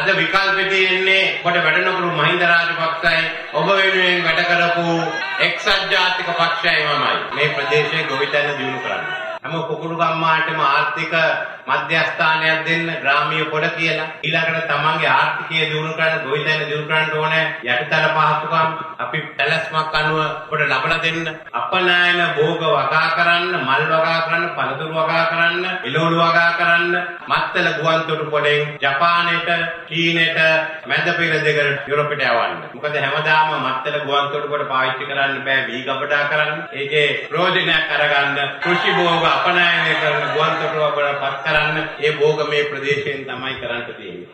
අද විකල්පෙ තියෙන්නේ කොට වැඩ නොකරු මහින්ද රාජපක්ෂයි ඔබ වෙනුවෙන් වැඩ කරපු එක්සත් ජාතික පක්ෂයයි මමයි. මේ ප්‍රදේශයේ ගොවිතැන දියුණු කරන්න. හැම කුකුළු ගම්මාටම ආර්ථික මධ්‍යස්ථානයක් දෙන්න ග්‍රාමීය පොඩ කියලා. ඊළඟට තමන්ගේ ආර්ථිකය දියුණු කරන්න ගොවිතැන දියුණු කරන්න ඕනේ යටිතල පහසුකම් අපි පැලැස්මක් අනුව පොඩ ලබලා දෙන්න. අපනායන භෝග වගා කරන්න මල් වගා කරන්න පළතුරු වගා කරන්න එළවලු වගා කරන්න මත්තල ගුවන්තොටු පොළෙන් ජපානයට චීනෙට මැද පෙර දෙකට යුරෝපෙට යවන්න. මොකද හැමදාම මත්තල ගුවන්තොටු පොළ පාවිච්චි කරන්න බෑ වී ගබඩා කරන්න. ඒකේ ප්‍රයෝජනයක් අරගන්න කෘෂි භෝග අපනායනය කරන ගුවන්තොටුව පත් කරන්න ඒ භෝග මේ ප්‍රදේශයෙන් තමයි කරන්න තියෙන්නේ.